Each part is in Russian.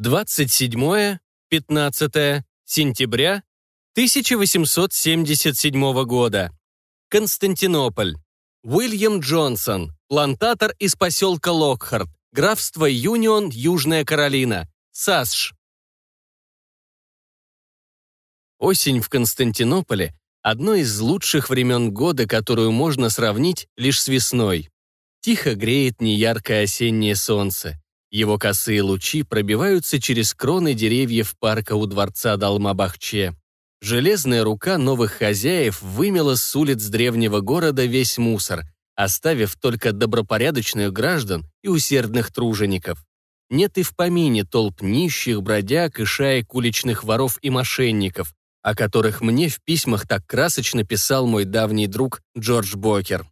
27-15 сентября 1877 года. Константинополь. Уильям Джонсон, плантатор из поселка Локхарт, графство Юнион, Южная Каролина, САСШ. Осень в Константинополе – одно из лучших времен года, которую можно сравнить лишь с весной. Тихо греет неяркое осеннее солнце. Его косые лучи пробиваются через кроны деревьев парка у дворца Далмабахче. Железная рука новых хозяев вымела с улиц древнего города весь мусор, оставив только добропорядочных граждан и усердных тружеников. Нет и в помине толп нищих, бродяг и шаек уличных воров и мошенников, о которых мне в письмах так красочно писал мой давний друг Джордж Бокер.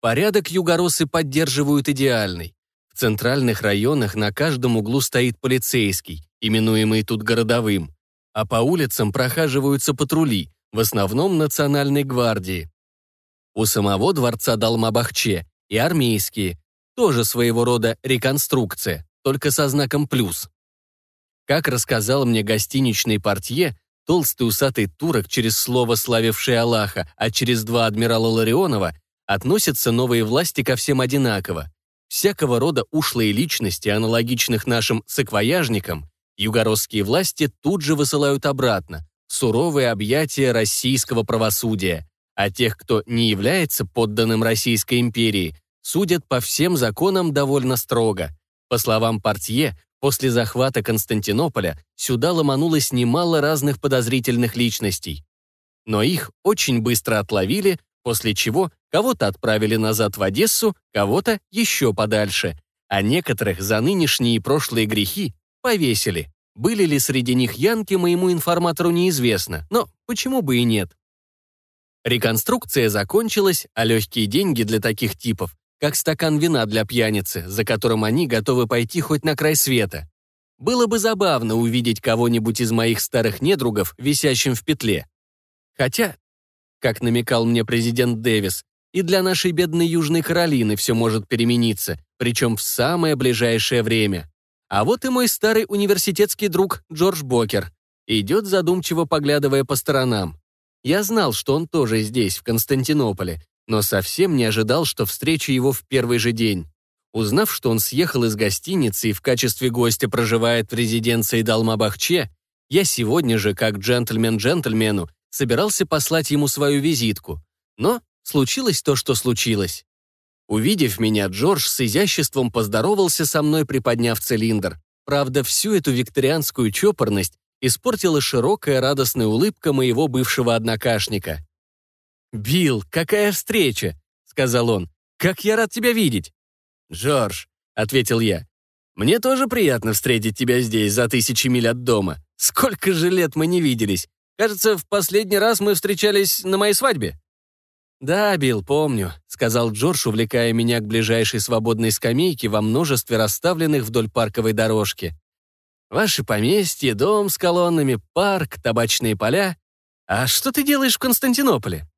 Порядок югоросы поддерживают идеальный. В центральных районах на каждом углу стоит полицейский, именуемый тут городовым, а по улицам прохаживаются патрули, в основном национальной гвардии. У самого дворца Далмабахче и армейские, тоже своего рода реконструкция, только со знаком «плюс». Как рассказал мне гостиничный портье, толстый усатый турок, через слово славивший Аллаха, а через два адмирала Ларионова, относятся новые власти ко всем одинаково. Всякого рода ушлые личности, аналогичных нашим саквояжникам, югородские власти тут же высылают обратно, суровые объятия российского правосудия, а тех, кто не является подданным Российской империи, судят по всем законам довольно строго. По словам Портье, после захвата Константинополя сюда ломанулось немало разных подозрительных личностей. Но их очень быстро отловили, после чего Кого-то отправили назад в Одессу, кого-то еще подальше, а некоторых за нынешние и прошлые грехи повесили. Были ли среди них янки, моему информатору неизвестно, но почему бы и нет. Реконструкция закончилась, а легкие деньги для таких типов, как стакан вина для пьяницы, за которым они готовы пойти хоть на край света. Было бы забавно увидеть кого-нибудь из моих старых недругов, висящим в петле. Хотя, как намекал мне президент Дэвис, и для нашей бедной Южной Каролины все может перемениться, причем в самое ближайшее время. А вот и мой старый университетский друг Джордж Бокер. Идет задумчиво поглядывая по сторонам. Я знал, что он тоже здесь, в Константинополе, но совсем не ожидал, что встречу его в первый же день. Узнав, что он съехал из гостиницы и в качестве гостя проживает в резиденции Далмабахче, я сегодня же, как джентльмен джентльмену, собирался послать ему свою визитку. Но случилось то, что случилось. Увидев меня, Джордж с изяществом поздоровался со мной, приподняв цилиндр. Правда, всю эту викторианскую чопорность испортила широкая радостная улыбка моего бывшего однокашника. «Билл, какая встреча!» — сказал он. «Как я рад тебя видеть!» «Джордж», — ответил я, — «мне тоже приятно встретить тебя здесь, за тысячи миль от дома. Сколько же лет мы не виделись. Кажется, в последний раз мы встречались на моей свадьбе». «Да, Билл, помню», — сказал Джордж, увлекая меня к ближайшей свободной скамейке во множестве расставленных вдоль парковой дорожки. «Ваше поместье, дом с колоннами, парк, табачные поля. А что ты делаешь в Константинополе?»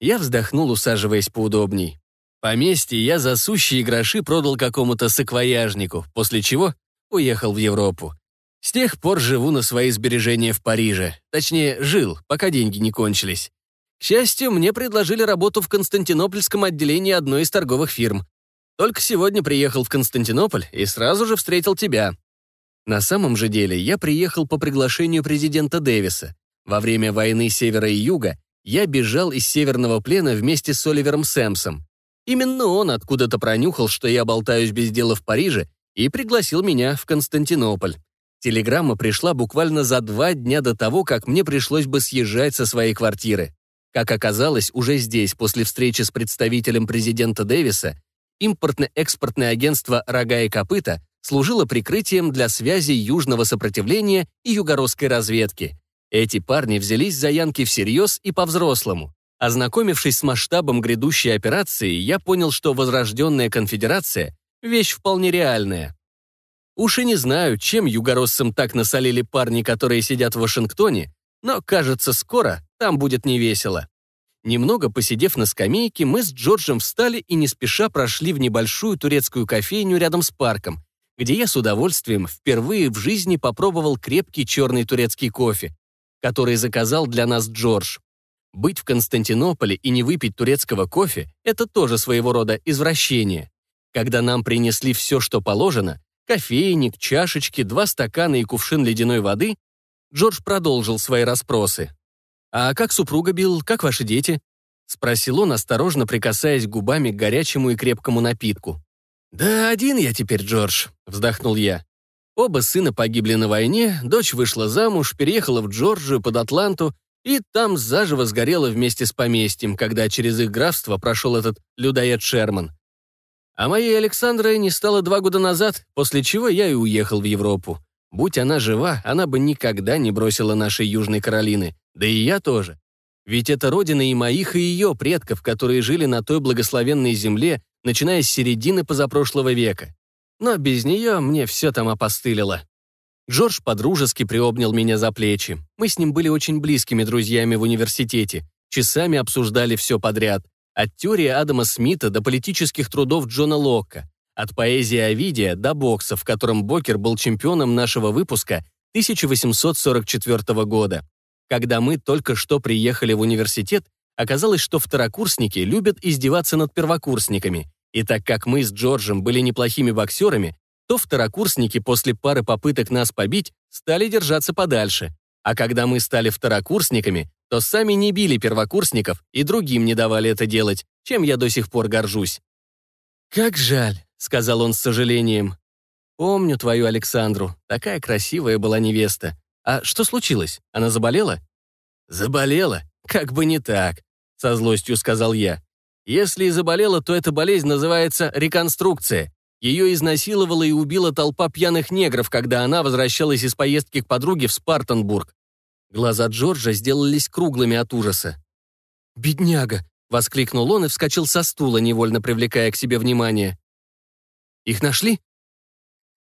Я вздохнул, усаживаясь поудобней. Поместье я за сущие гроши продал какому-то саквояжнику, после чего уехал в Европу. С тех пор живу на свои сбережения в Париже. Точнее, жил, пока деньги не кончились. К счастью, мне предложили работу в Константинопольском отделении одной из торговых фирм. Только сегодня приехал в Константинополь и сразу же встретил тебя. На самом же деле я приехал по приглашению президента Дэвиса. Во время войны Севера и Юга я бежал из Северного плена вместе с Оливером Сэмсом. Именно он откуда-то пронюхал, что я болтаюсь без дела в Париже, и пригласил меня в Константинополь. Телеграмма пришла буквально за два дня до того, как мне пришлось бы съезжать со своей квартиры. Как оказалось, уже здесь, после встречи с представителем президента Дэвиса, импортно-экспортное агентство «Рога и копыта» служило прикрытием для связи южного сопротивления и югородской разведки. Эти парни взялись за Янки всерьез и по-взрослому. Ознакомившись с масштабом грядущей операции, я понял, что возрожденная конфедерация – вещь вполне реальная. Уж и не знаю, чем югороссам так насолили парни, которые сидят в Вашингтоне, но, кажется, скоро там будет невесело. Немного посидев на скамейке, мы с Джорджем встали и не спеша прошли в небольшую турецкую кофейню рядом с парком, где я с удовольствием впервые в жизни попробовал крепкий черный турецкий кофе, который заказал для нас Джордж. Быть в Константинополе и не выпить турецкого кофе – это тоже своего рода извращение. Когда нам принесли все, что положено, кофейник, чашечки, два стакана и кувшин ледяной воды, Джордж продолжил свои расспросы. «А как супруга Билл, как ваши дети?» — спросил он, осторожно прикасаясь губами к горячему и крепкому напитку. «Да один я теперь, Джордж», — вздохнул я. Оба сына погибли на войне, дочь вышла замуж, переехала в Джорджию под Атланту и там заживо сгорела вместе с поместьем, когда через их графство прошел этот людоед Шерман. А моей Александры не стало два года назад, после чего я и уехал в Европу. Будь она жива, она бы никогда не бросила нашей Южной Каролины, да и я тоже. Ведь это родина и моих, и ее предков, которые жили на той благословенной земле, начиная с середины позапрошлого века. Но без нее мне все там опостылило. Джордж подружески приобнял меня за плечи. Мы с ним были очень близкими друзьями в университете, часами обсуждали все подряд. От теории Адама Смита до политических трудов Джона Локка. От поэзии Овидия до бокса, в котором Бокер был чемпионом нашего выпуска 1844 года. Когда мы только что приехали в университет, оказалось, что второкурсники любят издеваться над первокурсниками. И так как мы с Джорджем были неплохими боксерами, то второкурсники после пары попыток нас побить стали держаться подальше. А когда мы стали второкурсниками, то сами не били первокурсников и другим не давали это делать, чем я до сих пор горжусь. «Как жаль», — сказал он с сожалением. «Помню твою Александру. Такая красивая была невеста. А что случилось? Она заболела?» «Заболела? Как бы не так», — со злостью сказал я. «Если и заболела, то эта болезнь называется реконструкция. Ее изнасиловала и убила толпа пьяных негров, когда она возвращалась из поездки к подруге в Спартанбург. Глаза Джорджа сделались круглыми от ужаса. «Бедняга!» — воскликнул он и вскочил со стула, невольно привлекая к себе внимание. «Их нашли?»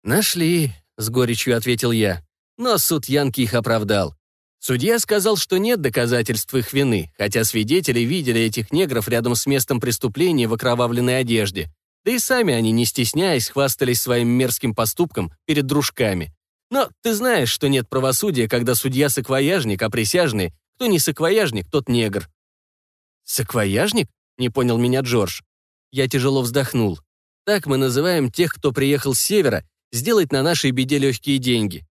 «Нашли», — с горечью ответил я. Но суд Янки их оправдал. Судья сказал, что нет доказательств их вины, хотя свидетели видели этих негров рядом с местом преступления в окровавленной одежде. Да и сами они, не стесняясь, хвастались своим мерзким поступком перед дружками. Но ты знаешь, что нет правосудия, когда судья саквояжник, а присяжный, кто не саквояжник, тот негр. «Саквояжник?» — не понял меня Джордж. Я тяжело вздохнул. Так мы называем тех, кто приехал с севера, сделать на нашей беде легкие деньги.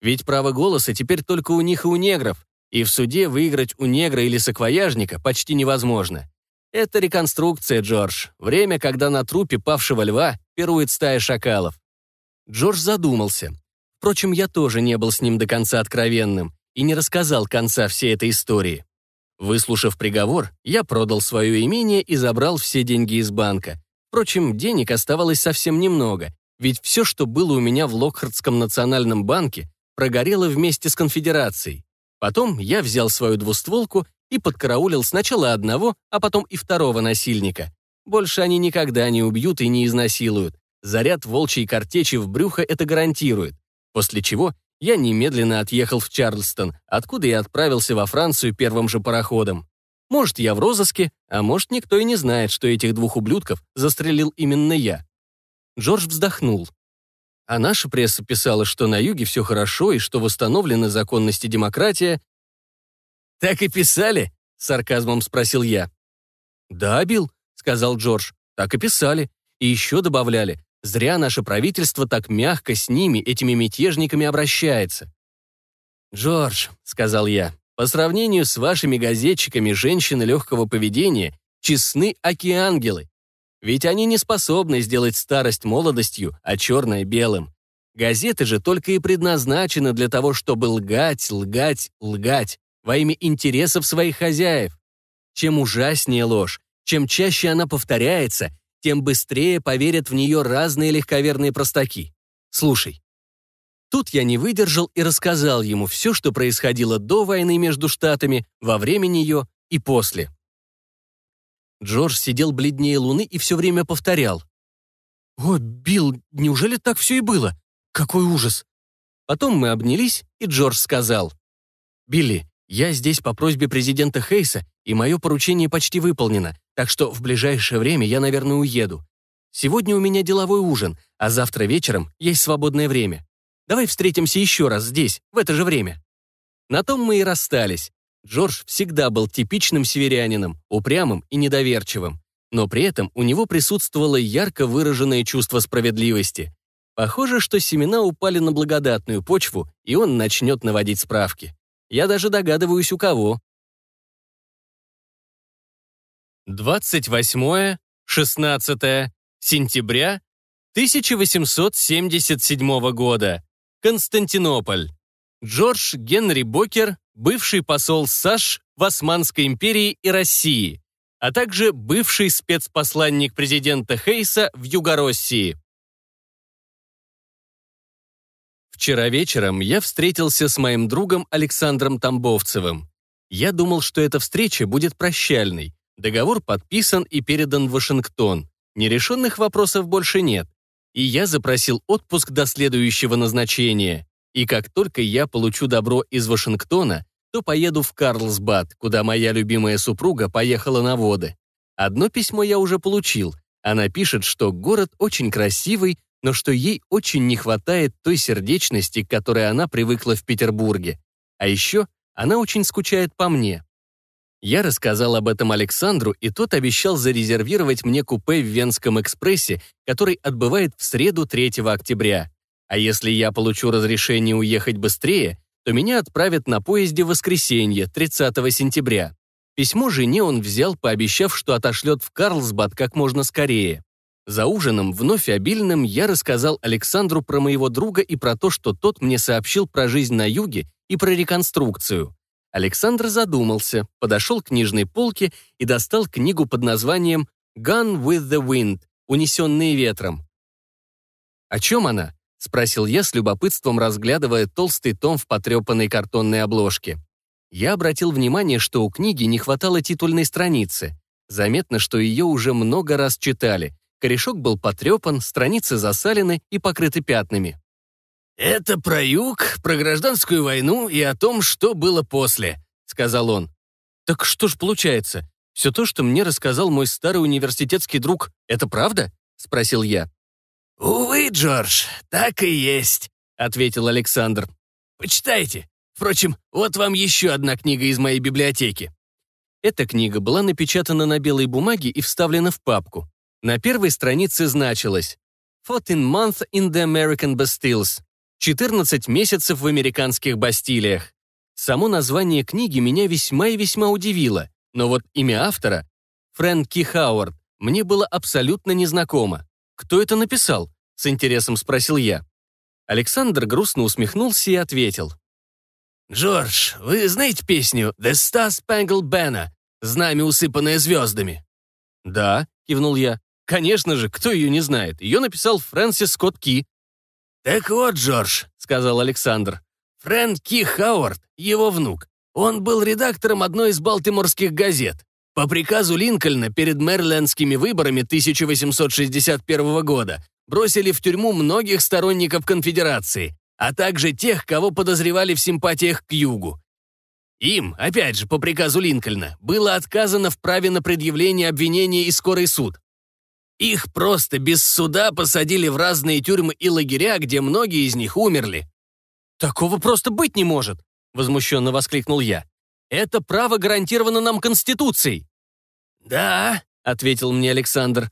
Ведь право голоса теперь только у них и у негров, и в суде выиграть у негра или саквояжника почти невозможно. Это реконструкция, Джордж. Время, когда на трупе павшего льва пирует стая шакалов. Джордж задумался. Впрочем, я тоже не был с ним до конца откровенным и не рассказал конца всей этой истории. Выслушав приговор, я продал свое имение и забрал все деньги из банка. Впрочем, денег оставалось совсем немного, ведь все, что было у меня в Локхардском национальном банке, прогорело вместе с конфедерацией. Потом я взял свою двустволку и подкараулил сначала одного, а потом и второго насильника. Больше они никогда не убьют и не изнасилуют. Заряд волчьей картечи в брюхо это гарантирует. После чего я немедленно отъехал в Чарльстон, откуда и отправился во Францию первым же пароходом. Может, я в розыске, а может, никто и не знает, что этих двух ублюдков застрелил именно я. Джордж вздохнул. А наша пресса писала, что на юге все хорошо и что восстановлены законность и демократия. «Так и писали?» — сарказмом спросил я. «Да, Билл», — сказал Джордж, — «так и писали. И еще добавляли, зря наше правительство так мягко с ними, этими мятежниками, обращается». «Джордж», — сказал я, — «по сравнению с вашими газетчиками женщины легкого поведения честны аки-ангелы. Ведь они не способны сделать старость молодостью, а черное белым. Газеты же только и предназначены для того, чтобы лгать, лгать, лгать во имя интересов своих хозяев. Чем ужаснее ложь, чем чаще она повторяется, тем быстрее поверят в нее разные легковерные простаки. Слушай. Тут я не выдержал и рассказал ему все, что происходило до войны между штатами, во время нее и после. Джордж сидел бледнее луны и все время повторял. «О, Билл, неужели так все и было? Какой ужас!» Потом мы обнялись, и Джордж сказал. «Билли, я здесь по просьбе президента Хейса, и мое поручение почти выполнено, так что в ближайшее время я, наверное, уеду. Сегодня у меня деловой ужин, а завтра вечером есть свободное время. Давай встретимся еще раз здесь, в это же время». На том мы и расстались. Джордж всегда был типичным северянином, упрямым и недоверчивым. Но при этом у него присутствовало ярко выраженное чувство справедливости. Похоже, что семена упали на благодатную почву, и он начнет наводить справки. Я даже догадываюсь, у кого. 28-16 сентября 1877 года. Константинополь. Джордж Генри Бокер, бывший посол САШ в Османской империи и России, а также бывший спецпосланник президента Хейса в Югороссии. Вчера вечером я встретился с моим другом Александром Тамбовцевым. Я думал, что эта встреча будет прощальной. Договор подписан и передан в Вашингтон. Нерешенных вопросов больше нет. И я запросил отпуск до следующего назначения. И как только я получу добро из Вашингтона, то поеду в Карлсбад, куда моя любимая супруга поехала на воды. Одно письмо я уже получил. Она пишет, что город очень красивый, но что ей очень не хватает той сердечности, к которой она привыкла в Петербурге. А еще она очень скучает по мне. Я рассказал об этом Александру, и тот обещал зарезервировать мне купе в Венском экспрессе, который отбывает в среду 3 октября. А если я получу разрешение уехать быстрее, то меня отправят на поезде в воскресенье, 30 сентября. Письмо жене он взял, пообещав, что отошлет в Карлсбад как можно скорее. За ужином, вновь обильным, я рассказал Александру про моего друга и про то, что тот мне сообщил про жизнь на юге и про реконструкцию. Александр задумался, подошел к книжной полке и достал книгу под названием «Gone with the Wind» «Унесенные ветром». «О чем она?» — спросил я с любопытством, разглядывая толстый том в потрепанной картонной обложке. Я обратил внимание, что у книги не хватало титульной страницы. Заметно, что ее уже много раз читали — Корешок был потрепан, страницы засалены и покрыты пятнами. «Это про юг, про гражданскую войну и о том, что было после», — сказал он. «Так что ж получается? Все то, что мне рассказал мой старый университетский друг, это правда?» — спросил я. «Увы, Джордж, так и есть», — ответил Александр. «Почитайте. Впрочем, вот вам еще одна книга из моей библиотеки». Эта книга была напечатана на белой бумаге и вставлена в папку. На первой странице значилось «14 months in the American Bastilles» — 14 месяцев в американских бастилиях. Само название книги меня весьма и весьма удивило, но вот имя автора, Фрэнки Хауард, мне было абсолютно незнакомо. «Кто это написал?» — с интересом спросил я. Александр грустно усмехнулся и ответил. «Джордж, вы знаете песню «The Star Spangled Banner» «Знамя, усыпанное звездами»?» «Да», — кивнул я. Конечно же, кто ее не знает? Ее написал Фрэнсис Скотт Ки. «Так вот, Джордж», — сказал Александр, — «Фрэнк Ки Хауард, его внук. Он был редактором одной из балтиморских газет. По приказу Линкольна перед мэрилендскими выборами 1861 года бросили в тюрьму многих сторонников конфедерации, а также тех, кого подозревали в симпатиях к югу. Им, опять же, по приказу Линкольна, было отказано в праве на предъявление обвинения и скорый суд. Их просто без суда посадили в разные тюрьмы и лагеря, где многие из них умерли. «Такого просто быть не может!» — возмущенно воскликнул я. «Это право гарантировано нам Конституцией!» «Да», — ответил мне Александр.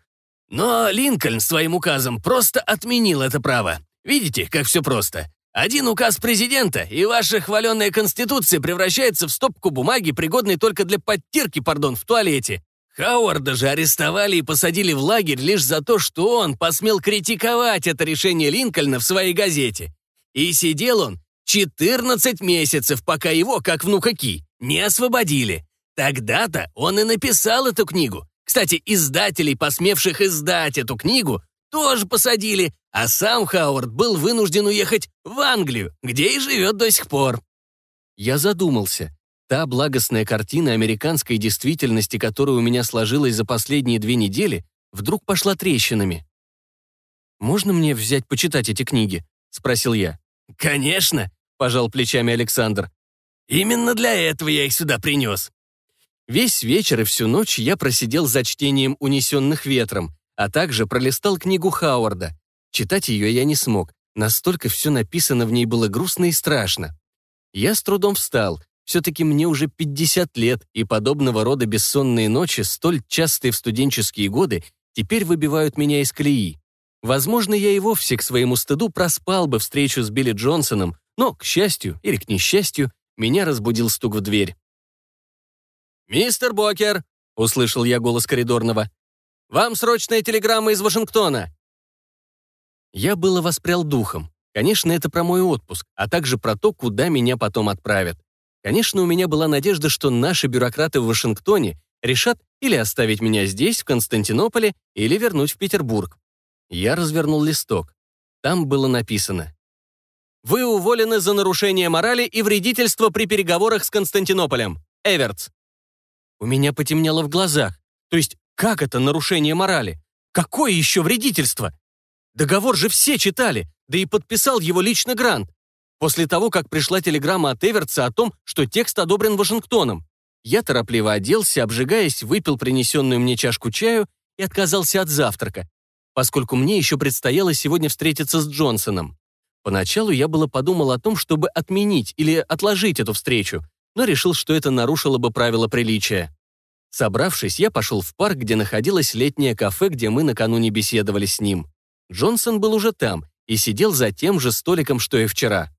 «Но Линкольн своим указом просто отменил это право. Видите, как все просто. Один указ президента, и ваша хваленная Конституция превращается в стопку бумаги, пригодной только для подтирки, пардон, в туалете. Хауарда же арестовали и посадили в лагерь лишь за то, что он посмел критиковать это решение Линкольна в своей газете. И сидел он 14 месяцев, пока его, как внука Ки, не освободили. Тогда-то он и написал эту книгу. Кстати, издателей, посмевших издать эту книгу, тоже посадили, а сам Хауард был вынужден уехать в Англию, где и живет до сих пор. Я задумался. Та благостная картина американской действительности, которая у меня сложилась за последние две недели, вдруг пошла трещинами. «Можно мне взять почитать эти книги?» — спросил я. «Конечно!» — пожал плечами Александр. «Именно для этого я их сюда принес». Весь вечер и всю ночь я просидел за чтением «Унесенных ветром», а также пролистал книгу Хауарда. Читать ее я не смог, настолько все написано в ней было грустно и страшно. Я с трудом встал, все-таки мне уже 50 лет, и подобного рода бессонные ночи, столь частые в студенческие годы, теперь выбивают меня из колеи. Возможно, я и вовсе к своему стыду проспал бы встречу с Билли Джонсоном, но, к счастью или к несчастью, меня разбудил стук в дверь. «Мистер Бокер!» — услышал я голос коридорного. «Вам срочная телеграмма из Вашингтона!» Я было воспрял духом. Конечно, это про мой отпуск, а также про то, куда меня потом отправят. Конечно, у меня была надежда, что наши бюрократы в Вашингтоне решат или оставить меня здесь, в Константинополе, или вернуть в Петербург. Я развернул листок. Там было написано. «Вы уволены за нарушение морали и вредительство при переговорах с Константинополем. Эвертс». У меня потемнело в глазах. То есть, как это нарушение морали? Какое еще вредительство? Договор же все читали, да и подписал его лично Грант. После того, как пришла телеграмма от Эвертса о том, что текст одобрен Вашингтоном. Я торопливо оделся, обжигаясь, выпил принесенную мне чашку чаю и отказался от завтрака, поскольку мне еще предстояло сегодня встретиться с Джонсоном. Поначалу я было подумал о том, чтобы отменить или отложить эту встречу, но решил, что это нарушило бы правила приличия. Собравшись, я пошел в парк, где находилось летнее кафе, где мы накануне беседовали с ним. Джонсон был уже там и сидел за тем же столиком, что и вчера.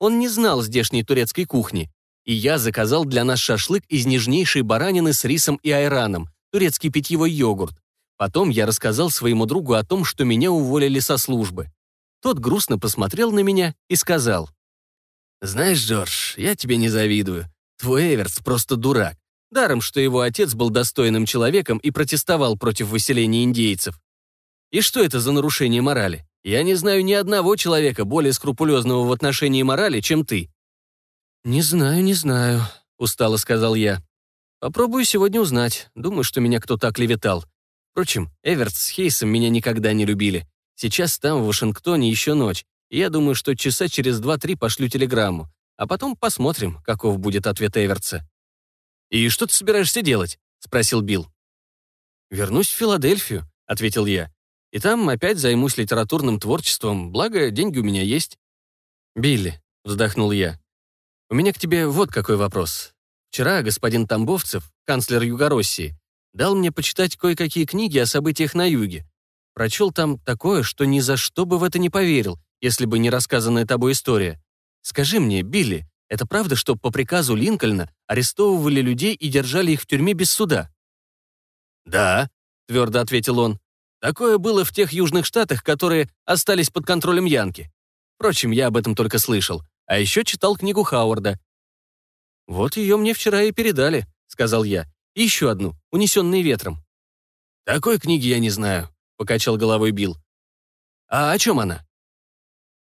Он не знал здешней турецкой кухни, и я заказал для нас шашлык из нежнейшей баранины с рисом и айраном, турецкий питьевой йогурт, Потом я рассказал своему другу о том, что меня уволили со службы. Тот грустно посмотрел на меня и сказал. «Знаешь, Джордж, я тебе не завидую. Твой Эверс просто дурак. Даром, что его отец был достойным человеком и протестовал против выселения индейцев. И что это за нарушение морали? Я не знаю ни одного человека более скрупулезного в отношении морали, чем ты». «Не знаю, не знаю», — устало сказал я. «Попробую сегодня узнать. Думаю, что меня кто-то оклеветал. Впрочем, Эверт с Хейсом меня никогда не любили. Сейчас там, в Вашингтоне, еще ночь, и я думаю, что часа через два-три пошлю телеграмму, а потом посмотрим, каков будет ответ Эвертса. «И что ты собираешься делать?» — спросил Билл. «Вернусь в Филадельфию», — ответил я. «И там опять займусь литературным творчеством, благо деньги у меня есть». «Билли», — вздохнул я, — «у меня к тебе вот какой вопрос. Вчера господин Тамбовцев, канцлер Югороссии, Дал мне почитать кое-какие книги о событиях на юге. Прочел там такое, что ни за что бы в это не поверил, если бы не рассказанная тобой история. Скажи мне, Билли, это правда, что по приказу Линкольна арестовывали людей и держали их в тюрьме без суда? «Да», — твердо ответил он. «Такое было в тех южных штатах, которые остались под контролем Янки. Впрочем, я об этом только слышал. А еще читал книгу Хауарда». «Вот ее мне вчера и передали», — сказал я. Еще одну, унесенные ветром. «Такой книги я не знаю», — покачал головой Билл. «А о чем она?»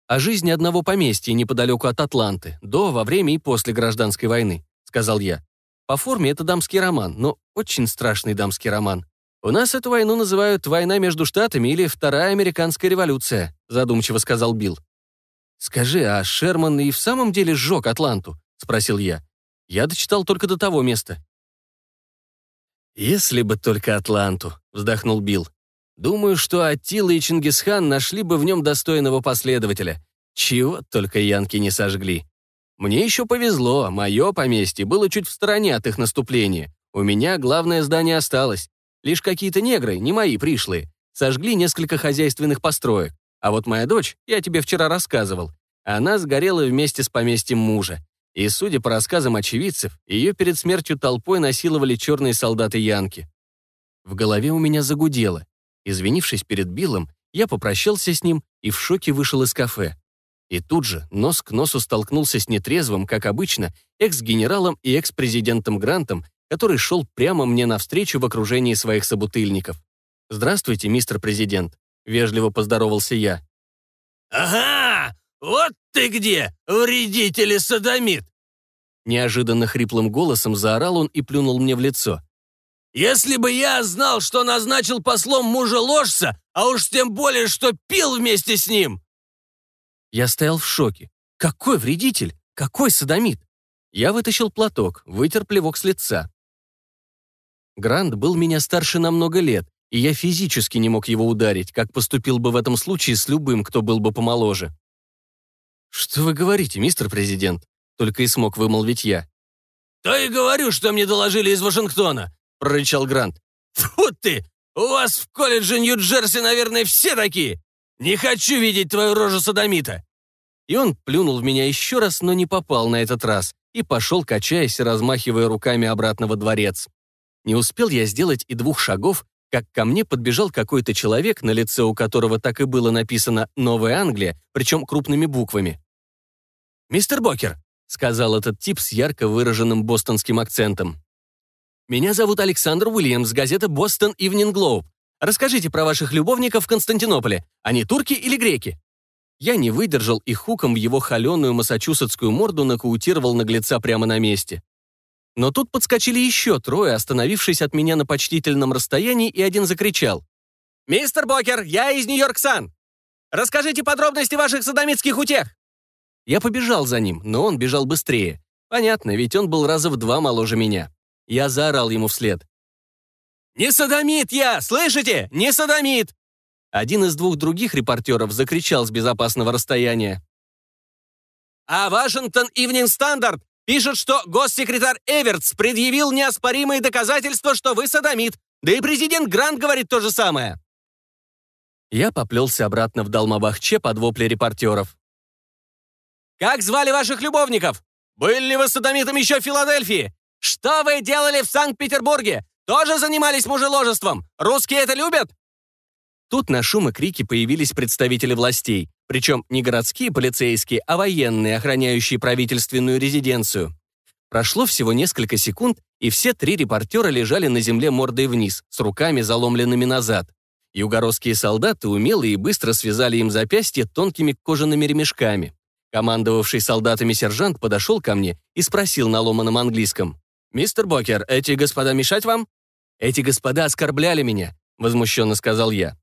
«О жизни одного поместья неподалеку от Атланты, до, во время и после гражданской войны», — сказал я. «По форме это дамский роман, но очень страшный дамский роман. У нас эту войну называют «война между штатами» или «вторая американская революция», — задумчиво сказал Билл. «Скажи, а Шерман и в самом деле сжег Атланту?» — спросил я. Я дочитал только до того места. «Если бы только Атланту», — вздохнул Билл. «Думаю, что Аттила и Чингисхан нашли бы в нем достойного последователя. Чего только янки не сожгли. Мне еще повезло, мое поместье было чуть в стороне от их наступления. У меня главное здание осталось. Лишь какие-то негры, не мои пришлые, сожгли несколько хозяйственных построек. А вот моя дочь, я тебе вчера рассказывал, она сгорела вместе с поместьем мужа. И, судя по рассказам очевидцев, ее перед смертью толпой насиловали черные солдаты Янки. В голове у меня загудело. Извинившись перед Биллом, я попрощался с ним и в шоке вышел из кафе. И тут же нос к носу столкнулся с нетрезвым, как обычно, экс-генералом и экс-президентом Грантом, который шел прямо мне навстречу в окружении своих собутыльников. «Здравствуйте, мистер президент», — вежливо поздоровался я. «Ага! «Вот ты где, вредитель и садомит!» Неожиданно хриплым голосом заорал он и плюнул мне в лицо. «Если бы я знал, что назначил послом мужа ложца, а уж тем более, что пил вместе с ним!» Я стоял в шоке. «Какой вредитель? Какой садомит?» Я вытащил платок, вытер плевок с лица. Грант был меня старше на много лет, и я физически не мог его ударить, как поступил бы в этом случае с любым, кто был бы помоложе. «Что вы говорите, мистер президент?» Только и смог вымолвить я. «То и говорю, что мне доложили из Вашингтона», — прорычал Грант. «Фу ты! У вас в колледже Нью-Джерси, наверное, все такие! Не хочу видеть твою рожу садомита!» И он плюнул в меня еще раз, но не попал на этот раз, и пошел, качаясь и размахивая руками обратно во дворец. Не успел я сделать и двух шагов, как ко мне подбежал какой-то человек, на лице у которого так и было написано «Новая Англия», причем крупными буквами. «Мистер Бокер», — сказал этот тип с ярко выраженным бостонским акцентом. «Меня зовут Александр Уильямс, газета «Бостон Ивнинг Глоуб». Расскажите про ваших любовников в Константинополе. Они турки или греки?» Я не выдержал и хуком в его холеную массачусетскую морду нокаутировал наглеца прямо на месте. Но тут подскочили еще трое, остановившись от меня на почтительном расстоянии, и один закричал. «Мистер Бокер, я из Нью-Йорк Сан! Расскажите подробности ваших садомитских утех!» Я побежал за ним, но он бежал быстрее. Понятно, ведь он был раза в два моложе меня. Я заорал ему вслед. «Не садомит я! Слышите? Не садомит!» Один из двух других репортеров закричал с безопасного расстояния. «А Вашингтон Ивнинг Стандарт Пишет, что госсекретарь Эвертс предъявил неоспоримые доказательства, что вы садомит. Да и президент Грант говорит то же самое. Я поплелся обратно в Далмабахче под вопли репортеров. «Как звали ваших любовников? Были ли вы садомитом еще в Филадельфии? Что вы делали в Санкт-Петербурге? Тоже занимались мужеложеством? Русские это любят?» Тут на шум и крики появились представители властей, причем не городские полицейские, а военные, охраняющие правительственную резиденцию. Прошло всего несколько секунд, и все три репортера лежали на земле мордой вниз, с руками заломленными назад. Югородские солдаты умело и быстро связали им запястья тонкими кожаными ремешками. Командовавший солдатами сержант подошел ко мне и спросил на ломаном английском. «Мистер Бокер, эти господа мешать вам?» «Эти господа оскорбляли меня», — возмущенно сказал я.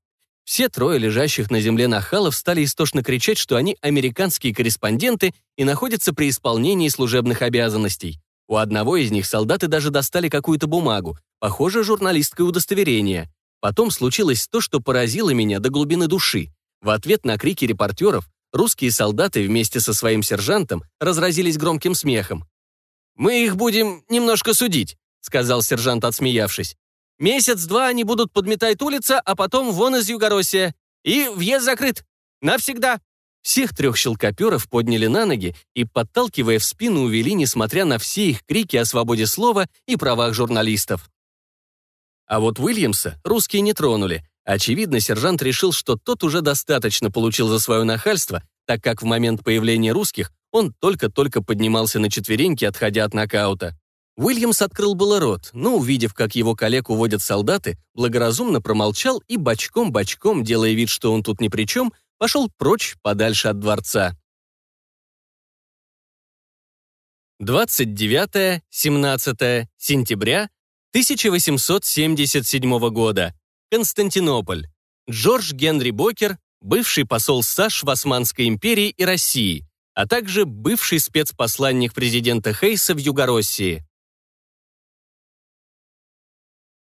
Все трое лежащих на земле нахалов стали истошно кричать, что они американские корреспонденты и находятся при исполнении служебных обязанностей. У одного из них солдаты даже достали какую-то бумагу, похоже, журналистское удостоверение. Потом случилось то, что поразило меня до глубины души. В ответ на крики репортеров русские солдаты вместе со своим сержантом разразились громким смехом. «Мы их будем немножко судить», — сказал сержант, отсмеявшись. Месяц-два они будут подметать улица, а потом вон из Югороссия. И въезд закрыт. Навсегда. Всех трех щелкоперов подняли на ноги и, подталкивая в спину, увели, несмотря на все их крики о свободе слова и правах журналистов. А вот Уильямса русские не тронули. Очевидно, сержант решил, что тот уже достаточно получил за свое нахальство, так как в момент появления русских он только-только поднимался на четвереньки, отходя от нокаута. Уильямс открыл было рот, но, увидев, как его коллег уводят солдаты, благоразумно промолчал и бочком-бочком, делая вид, что он тут ни при чем, пошел прочь подальше от дворца. 29-17 сентября 1877 года. Константинополь. Джордж Генри Бокер, бывший посол САШ в Османской империи и России, а также бывший спецпосланник президента Хейса в Югороссии.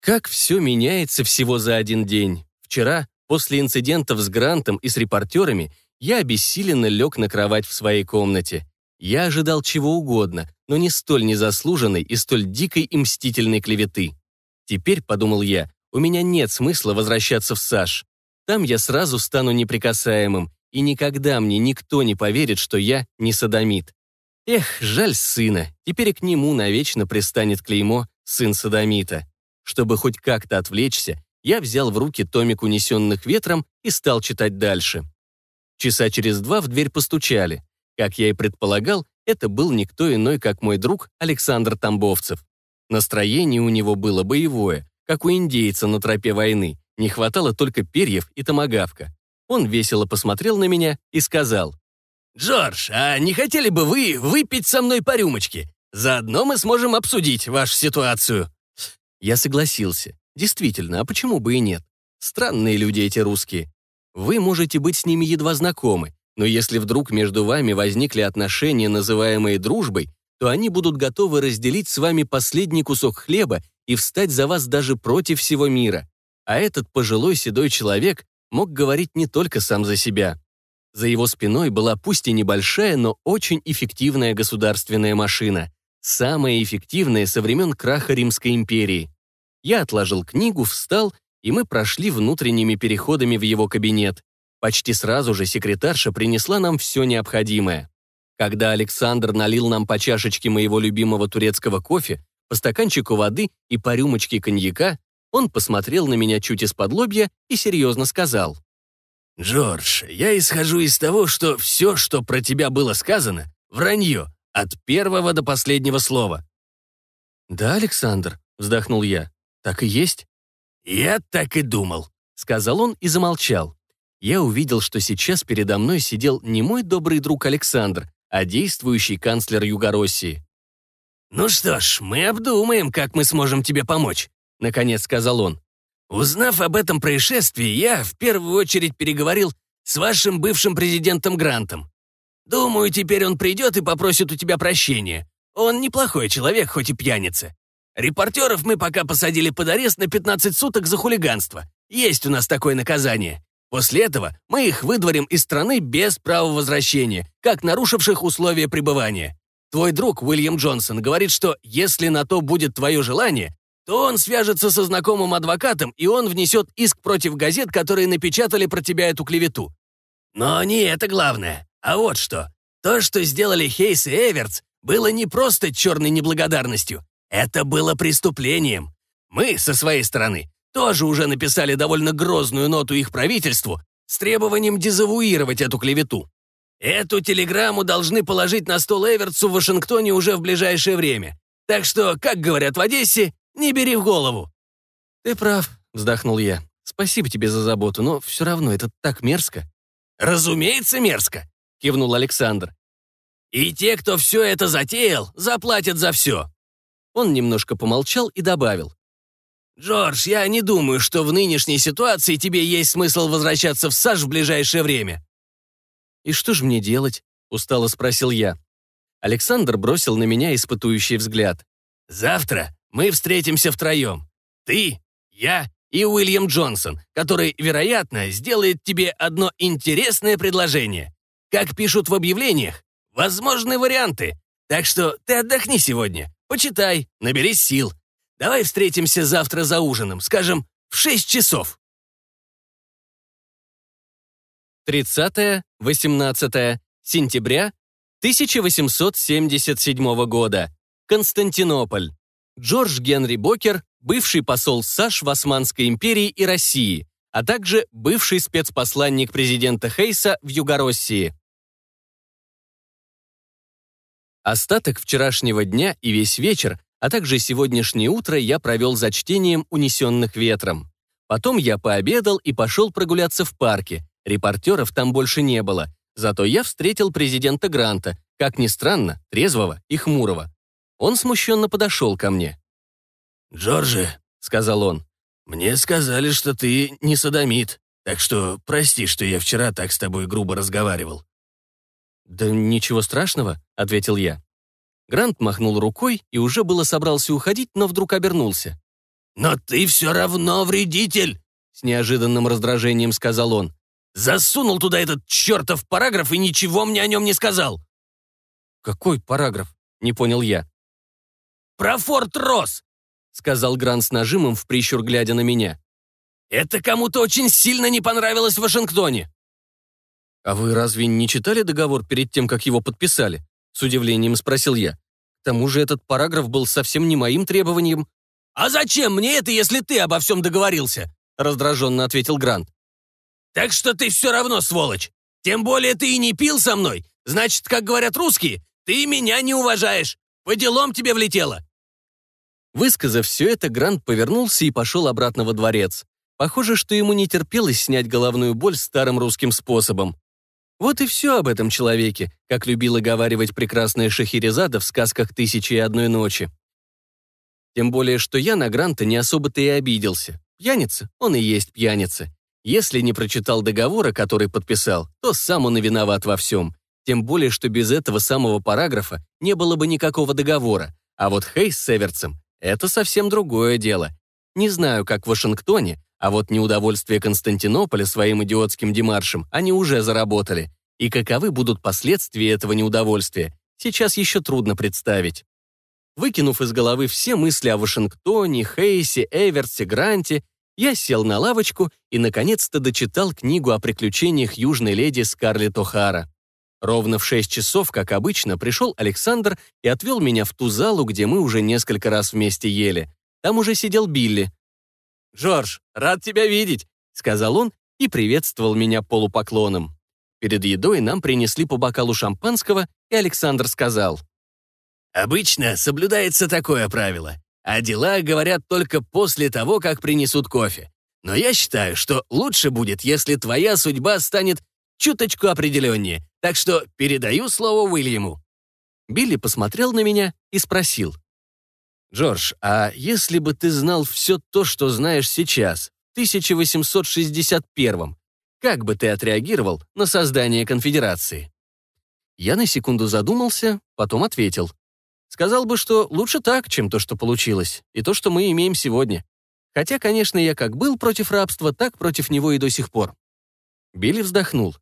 Как все меняется всего за один день. Вчера, после инцидентов с Грантом и с репортерами, я обессиленно лег на кровать в своей комнате. Я ожидал чего угодно, но не столь незаслуженной и столь дикой и мстительной клеветы. Теперь, подумал я, у меня нет смысла возвращаться в САШ. Там я сразу стану неприкасаемым, и никогда мне никто не поверит, что я не садомит. Эх, жаль сына, теперь к нему навечно пристанет клеймо «сын садомита». Чтобы хоть как-то отвлечься, я взял в руки томик унесенных ветром и стал читать дальше. Часа через два в дверь постучали. Как я и предполагал, это был никто иной, как мой друг Александр Тамбовцев. Настроение у него было боевое, как у индейца на тропе войны. Не хватало только перьев и томагавка. Он весело посмотрел на меня и сказал. «Джордж, а не хотели бы вы выпить со мной по рюмочке? Заодно мы сможем обсудить вашу ситуацию». Я согласился. Действительно, а почему бы и нет? Странные люди эти русские. Вы можете быть с ними едва знакомы, но если вдруг между вами возникли отношения, называемые дружбой, то они будут готовы разделить с вами последний кусок хлеба и встать за вас даже против всего мира. а этот пожилой седой человек мог говорить не только сам за себя. За его спиной была пусть и небольшая, но очень эффективная государственная машина, самая эффективная со времен краха Римской империи. Я отложил книгу, встал, и мы прошли внутренними переходами в его кабинет. Почти сразу же секретарша принесла нам все необходимое. Когда Александр налил нам по чашечке моего любимого турецкого кофе, по стаканчику воды и по рюмочке коньяка, он посмотрел на меня чуть из-под лобья и серьезно сказал. «Джордж, я исхожу из того, что все, что про тебя было сказано, вранье, от первого до последнего слова». «Да, Александр», — вздохнул я, — «так и есть». «Я так и думал», — сказал он и замолчал. Я увидел, что сейчас передо мной сидел не мой добрый друг Александр, а действующий канцлер Югороссии. «Ну что ж, мы обдумаем, как мы сможем тебе помочь», — наконец сказал он. «Узнав об этом происшествии, я в первую очередь переговорил с вашим бывшим президентом Грантом. Думаю, теперь он придет и попросит у тебя прощения. Он неплохой человек, хоть и пьяница. Репортеров мы пока посадили под арест на 15 суток за хулиганство. Есть у нас такое наказание. После этого мы их выдворим из страны без права возвращения, как нарушивших условия пребывания. Твой друг Уильям Джонсон говорит, что если на то будет твое желание, то он свяжется со знакомым адвокатом, и он внесет иск против газет, которые напечатали про тебя эту клевету. Но не это главное, а вот что. То, что сделали Хейс и Эвертс, было не просто черной неблагодарностью. Это было преступлением. Мы, со своей стороны, тоже уже написали довольно грозную ноту их правительству с требованием дезавуировать эту клевету. Эту телеграмму должны положить на стол Эвертсу в Вашингтоне уже в ближайшее время. Так что, как говорят в Одессе, не бери в голову». «Ты прав», — вздохнул я. «Спасибо тебе за заботу, но все равно это так мерзко». «Разумеется, мерзко», — кивнул Александр. «И те, кто все это затеял, заплатят за все». Он немножко помолчал и добавил. «Джордж, я не думаю, что в нынешней ситуации тебе есть смысл возвращаться в САЖ в ближайшее время». «И что же мне делать?» — устало спросил я. Александр бросил на меня испытующий взгляд. «Завтра мы встретимся втроем. Ты, я и Уильям Джонсон, который, вероятно, сделает тебе одно интересное предложение. Как пишут в объявлениях, возможны варианты. Так что ты отдохни сегодня, почитай, наберись сил. Давай встретимся завтра за ужином, скажем, в 6 часов. 30-18 сентября 1877 года. Константинополь. Джордж Генри Бокер, бывший посол САШ в Османской империи и России, а также бывший спецпосланник президента Хейса в Югороссии. Остаток вчерашнего дня и весь вечер а также сегодняшнее утро я провел за чтением «Унесенных ветром». Потом я пообедал и пошел прогуляться в парке. Репортеров там больше не было. Зато я встретил президента Гранта, как ни странно, трезвого и хмурого. Он смущенно подошел ко мне. «Джорджи», — сказал он, — «мне сказали, что ты не садомит, так что прости, что я вчера так с тобой грубо разговаривал». «Да ничего страшного», — ответил я. Грант махнул рукой и уже было собрался уходить, но вдруг обернулся. «Но ты все равно вредитель!» С неожиданным раздражением сказал он. «Засунул туда этот чертов параграф и ничего мне о нем не сказал!» «Какой параграф?» — не понял я. «Про Форт Росс!» — сказал Грант с нажимом в прищур, глядя на меня. «Это кому-то очень сильно не понравилось в Вашингтоне!» «А вы разве не читали договор перед тем, как его подписали?» С удивлением спросил я. К тому же этот параграф был совсем не моим требованием. «А зачем мне это, если ты обо всем договорился?» раздраженно ответил Грант. «Так что ты все равно сволочь. Тем более ты и не пил со мной. Значит, как говорят русские, ты меня не уважаешь. По делам тебе влетело». Высказав все это, Грант повернулся и пошел обратно во дворец. Похоже, что ему не терпелось снять головную боль старым русским способом. Вот и все об этом человеке, как любила говаривать прекрасная Шахерезада в сказках «Тысячи и одной ночи». Тем более, что я на Гранта не особо-то и обиделся. Пьяница, он и есть пьяница. Если не прочитал договора, который подписал, то сам он и виноват во всем. Тем более, что без этого самого параграфа не было бы никакого договора. А вот Хейс с Эверцем — это совсем другое дело. Не знаю, как в Вашингтоне, А вот неудовольствие Константинополя своим идиотским демаршем они уже заработали. И каковы будут последствия этого неудовольствия, сейчас еще трудно представить. Выкинув из головы все мысли о Вашингтоне, Хейсе, Эверсе, Гранте, я сел на лавочку и, наконец-то, дочитал книгу о приключениях южной леди Скарлетт О'Хара. Ровно в шесть часов, как обычно, пришел Александр и отвел меня в ту залу, где мы уже несколько раз вместе ели. Там уже сидел Билли. «Джордж, рад тебя видеть», — сказал он и приветствовал меня полупоклоном. Перед едой нам принесли по бокалу шампанского, и Александр сказал. «Обычно соблюдается такое правило, а дела говорят только после того, как принесут кофе. Но я считаю, что лучше будет, если твоя судьба станет чуточку определеннее, так что передаю слово Уильяму». Билли посмотрел на меня и спросил. «Джордж, а если бы ты знал все то, что знаешь сейчас, в 1861-м, как бы ты отреагировал на создание конфедерации?» Я на секунду задумался, потом ответил. Сказал бы, что лучше так, чем то, что получилось, и то, что мы имеем сегодня. Хотя, конечно, я как был против рабства, так против него и до сих пор. Билли вздохнул.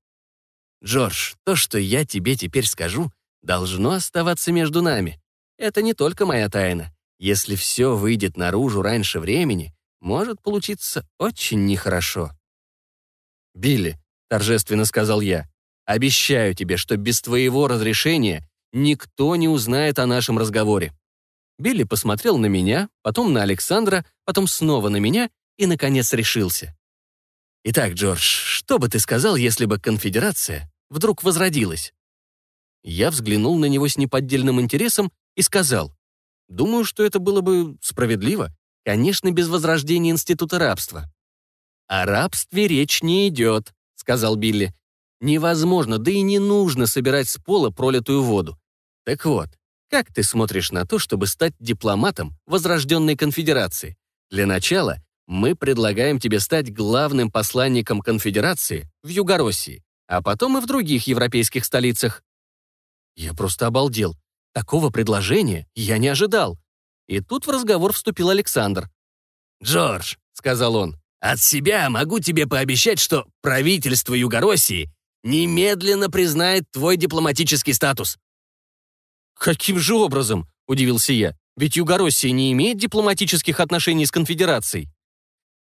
«Джордж, то, что я тебе теперь скажу, должно оставаться между нами. Это не только моя тайна. Если все выйдет наружу раньше времени, может получиться очень нехорошо. «Билли», — торжественно сказал я, — «обещаю тебе, что без твоего разрешения никто не узнает о нашем разговоре». Билли посмотрел на меня, потом на Александра, потом снова на меня и, наконец, решился. «Итак, Джордж, что бы ты сказал, если бы конфедерация вдруг возродилась?» Я взглянул на него с неподдельным интересом и сказал, Думаю, что это было бы справедливо. Конечно, без возрождения института рабства. «О рабстве речь не идет», — сказал Билли. «Невозможно, да и не нужно собирать с пола пролитую воду. Так вот, как ты смотришь на то, чтобы стать дипломатом Возрожденной конфедерации? Для начала мы предлагаем тебе стать главным посланником конфедерации в Югороссии, а потом и в других европейских столицах». Я просто обалдел. Такого предложения я не ожидал. И тут в разговор вступил Александр. «Джордж», — сказал он, — «от себя могу тебе пообещать, что правительство Югороссии немедленно признает твой дипломатический статус». «Каким же образом?» — удивился я. «Ведь Югороссия не имеет дипломатических отношений с конфедерацией».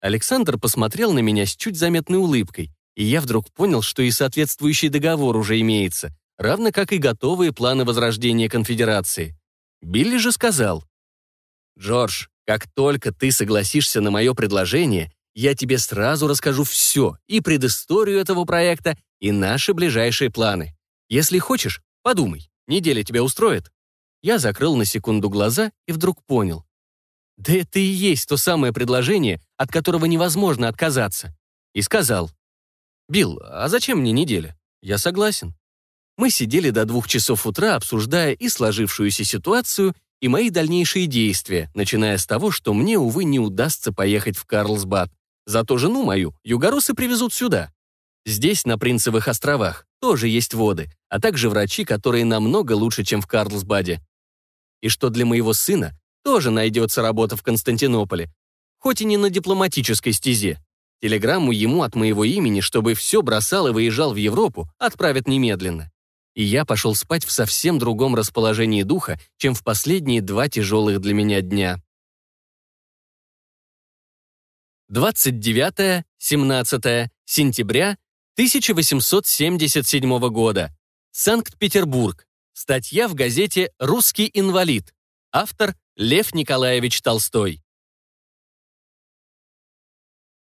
Александр посмотрел на меня с чуть заметной улыбкой, и я вдруг понял, что и соответствующий договор уже имеется равно как и готовые планы возрождения конфедерации. Билли же сказал, «Джордж, как только ты согласишься на мое предложение, я тебе сразу расскажу все, и предысторию этого проекта, и наши ближайшие планы. Если хочешь, подумай, неделя тебя устроит?» Я закрыл на секунду глаза и вдруг понял. Да это и есть то самое предложение, от которого невозможно отказаться. И сказал, «Билл, а зачем мне неделя? Я согласен». Мы сидели до двух часов утра, обсуждая и сложившуюся ситуацию, и мои дальнейшие действия, начиная с того, что мне, увы, не удастся поехать в Карлсбад. Зато жену мою югоросы привезут сюда. Здесь, на Принцевых островах, тоже есть воды, а также врачи, которые намного лучше, чем в Карлсбаде. И что для моего сына тоже найдется работа в Константинополе, хоть и не на дипломатической стезе. Телеграмму ему от моего имени, чтобы все бросал и выезжал в Европу, отправят немедленно и я пошел спать в совсем другом расположении духа, чем в последние два тяжелых для меня дня. 29-17 сентября 1877 года. Санкт-Петербург. Статья в газете «Русский инвалид». Автор Лев Николаевич Толстой.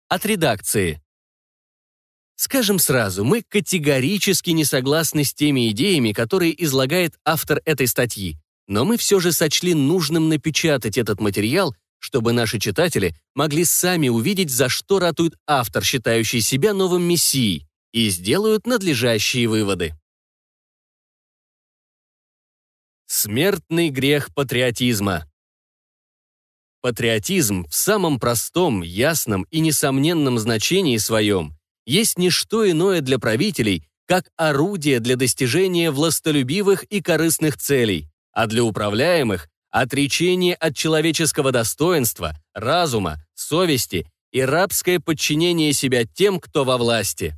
От редакции. Скажем сразу, мы категорически не согласны с теми идеями, которые излагает автор этой статьи, но мы все же сочли нужным напечатать этот материал, чтобы наши читатели могли сами увидеть, за что ратует автор, считающий себя новым мессией, и сделают надлежащие выводы. Смертный грех патриотизма Патриотизм в самом простом, ясном и несомненном значении своем есть не что иное для правителей, как орудие для достижения властолюбивых и корыстных целей, а для управляемых – отречение от человеческого достоинства, разума, совести и рабское подчинение себя тем, кто во власти.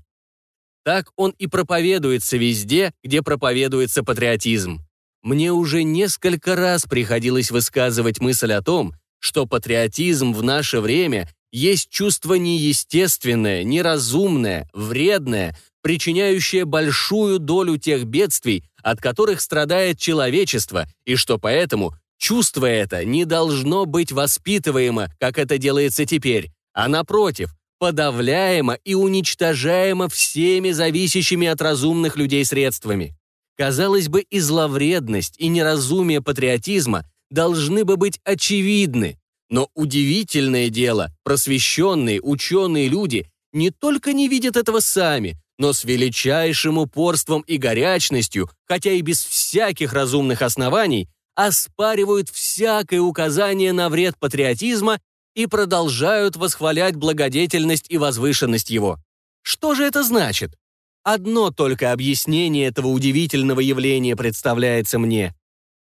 Так он и проповедуется везде, где проповедуется патриотизм. Мне уже несколько раз приходилось высказывать мысль о том, что патриотизм в наше время есть чувство неестественное, неразумное, вредное, причиняющее большую долю тех бедствий, от которых страдает человечество, и что поэтому чувство это не должно быть воспитываемо, как это делается теперь, а напротив, подавляемо и уничтожаемо всеми зависящими от разумных людей средствами. Казалось бы, и зловредность, и неразумие патриотизма должны бы быть очевидны, но удивительное дело, просвещенные ученые люди не только не видят этого сами, но с величайшим упорством и горячностью, хотя и без всяких разумных оснований, оспаривают всякое указание на вред патриотизма и продолжают восхвалять благодетельность и возвышенность его. Что же это значит? Одно только объяснение этого удивительного явления представляется мне.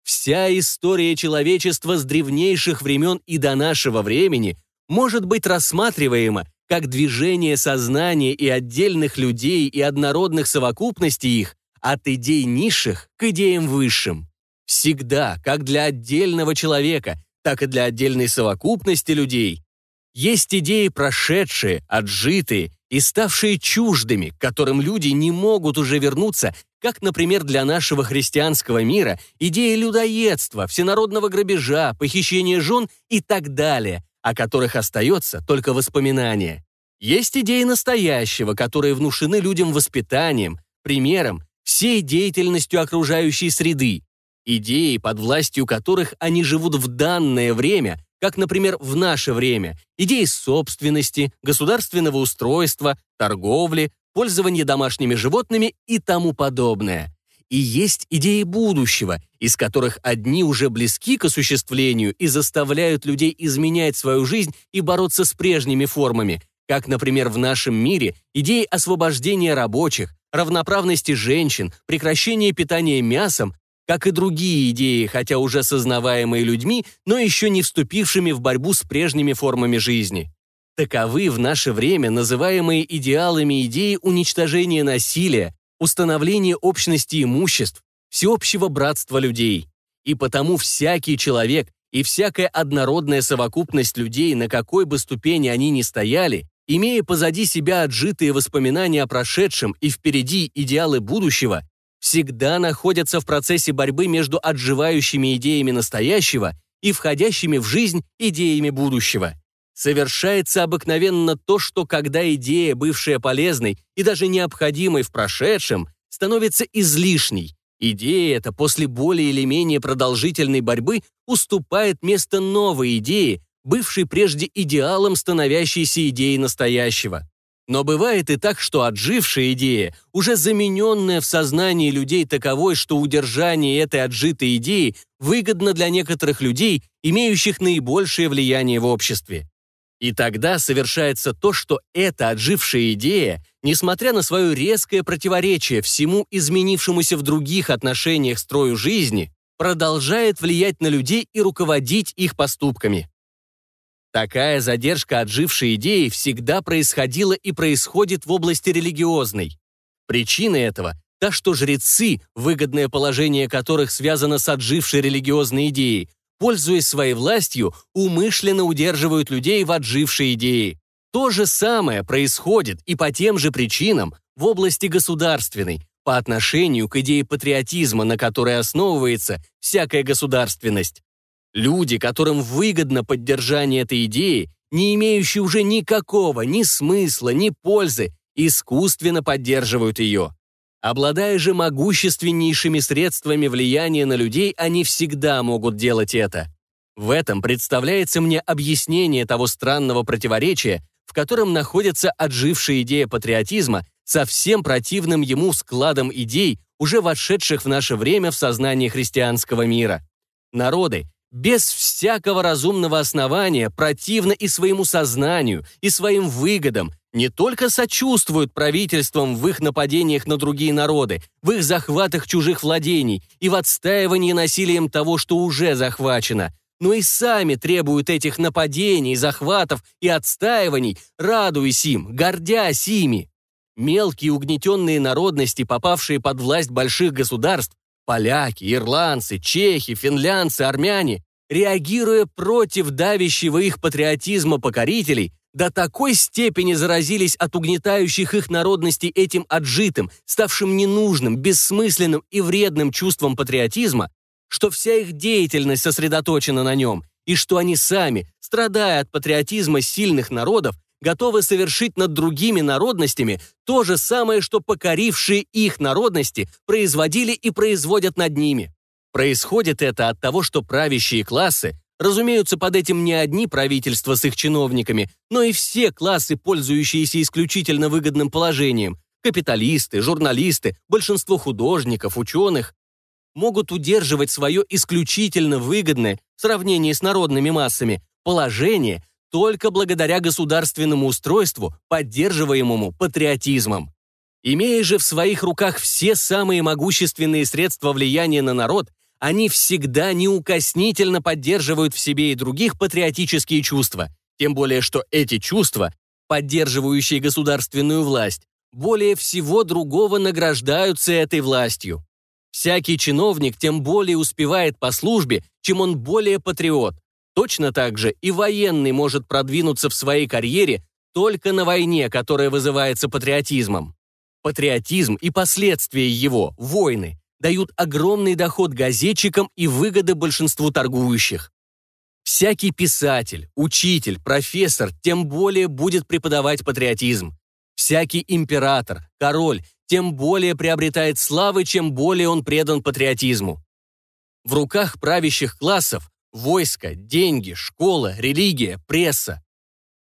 Вся история человечества с древнейших времен и до нашего времени может быть рассматриваема как движение сознания и отдельных людей и однородных совокупностей их от идей низших к идеям высшим. Всегда, как для отдельного человека, так и для отдельной совокупности людей, есть идеи прошедшие, отжитые и ставшие чуждыми, к которым люди не могут уже вернуться, как, например, для нашего христианского мира идеи людоедства, всенародного грабежа, похищения жен и так далее, о которых остается только воспоминание. Есть идеи настоящего, которые внушены людям воспитанием, примером, всей деятельностью окружающей среды, идеи, под властью которых они живут в данное время, как, например, в наше время, идеи собственности, государственного устройства, торговли, пользования домашними животными и тому подобное. И есть идеи будущего, из которых одни уже близки к осуществлению и заставляют людей изменять свою жизнь и бороться с прежними формами, как, например, в нашем мире идеи освобождения рабочих, равноправности женщин, прекращения питания мясом, как и другие идеи, хотя уже сознаваемые людьми, но еще не вступившими в борьбу с прежними формами жизни. Таковы в наше время называемые идеалами идеи уничтожения насилия, установления общности имуществ, всеобщего братства людей. И потому всякий человек и всякая однородная совокупность людей, на какой бы ступени они ни стояли, имея позади себя отжитые воспоминания о прошедшем и впереди идеалы будущего, всегда находятся в процессе борьбы между отживающими идеями настоящего и входящими в жизнь идеями будущего. Совершается обыкновенно то, что когда идея, бывшая полезной и даже необходимой в прошедшем, становится излишней, идея эта после более или менее продолжительной борьбы уступает место новой идее, бывшей прежде идеалом становящейся идеей настоящего. Но бывает и так, что отжившая идея, уже замененная в сознании людей таковой, что удержание этой отжитой идеи выгодно для некоторых людей, имеющих наибольшее влияние в обществе. И тогда совершается то, что эта отжившая идея, несмотря на свое резкое противоречие всему изменившемуся в других отношениях строю жизни, продолжает влиять на людей и руководить их поступками. Такая задержка отжившей идеи всегда происходила и происходит в области религиозной. Причина этого – та, что жрецы, выгодное положение которых связано с отжившей религиозной идеей, пользуясь своей властью, умышленно удерживают людей в отжившей идеи. То же самое происходит и по тем же причинам в области государственной, по отношению к идее патриотизма, на которой основывается всякая государственность. Люди, которым выгодно поддержание этой идеи, не имеющие уже никакого ни смысла, ни пользы, искусственно поддерживают ее. Обладая же могущественнейшими средствами влияния на людей, они всегда могут делать это. В этом представляется мне объяснение того странного противоречия, в котором находится отжившая идея патриотизма со всем противным ему складом идей, уже вошедших в наше время в сознание христианского мира. Народы, без всякого разумного основания, противно и своему сознанию, и своим выгодам, не только сочувствуют правительствам в их нападениях на другие народы, в их захватах чужих владений и в отстаивании насилием того, что уже захвачено, но и сами требуют этих нападений, захватов и отстаиваний, радуясь им, гордясь ими. Мелкие угнетенные народности, попавшие под власть больших государств, поляки, ирландцы, чехи, финлянцы, армяне, реагируя против давящего их патриотизма покорителей, до такой степени заразились от угнетающих их народностей этим отжитым, ставшим ненужным, бессмысленным и вредным чувством патриотизма, что вся их деятельность сосредоточена на нем, и что они сами, страдая от патриотизма сильных народов, готовы совершить над другими народностями то же самое, что покорившие их народности производили и производят над ними. Происходит это от того, что правящие классы, разумеются под этим не одни правительства с их чиновниками, но и все классы, пользующиеся исключительно выгодным положением, капиталисты, журналисты, большинство художников, ученых, могут удерживать свое исключительно выгодное в сравнении с народными массами положение только благодаря государственному устройству, поддерживаемому патриотизмом. Имея же в своих руках все самые могущественные средства влияния на народ, они всегда неукоснительно поддерживают в себе и других патриотические чувства, тем более что эти чувства, поддерживающие государственную власть, более всего другого награждаются этой властью. Всякий чиновник тем более успевает по службе, чем он более патриот. Точно так же и военный может продвинуться в своей карьере только на войне, которая вызывается патриотизмом. Патриотизм и последствия его, войны, дают огромный доход газетчикам и выгоды большинству торгующих. Всякий писатель, учитель, профессор тем более будет преподавать патриотизм. Всякий император, король тем более приобретает славы, чем более он предан патриотизму. В руках правящих классов войско, деньги, школа, религия, пресса.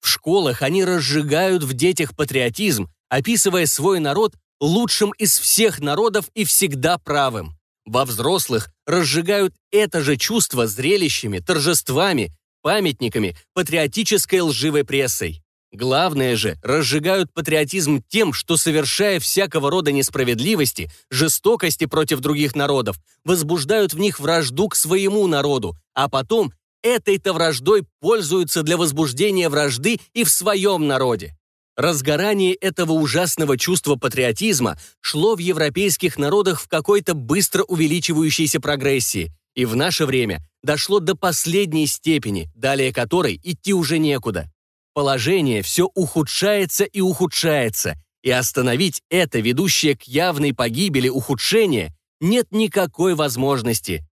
В школах они разжигают в детях патриотизм, описывая свой народ лучшим из всех народов и всегда правым. Во взрослых разжигают это же чувство зрелищами, торжествами, памятниками, патриотической лживой прессой. Главное же, разжигают патриотизм тем, что, совершая всякого рода несправедливости, жестокости против других народов, возбуждают в них вражду к своему народу, а потом этой-то враждой пользуются для возбуждения вражды и в своем народе. Разгорание этого ужасного чувства патриотизма шло в европейских народах в какой-то быстро увеличивающейся прогрессии, и в наше время дошло до последней степени, далее которой идти уже некуда. Положение все ухудшается и ухудшается, и остановить это, ведущее к явной погибели ухудшение, нет никакой возможности.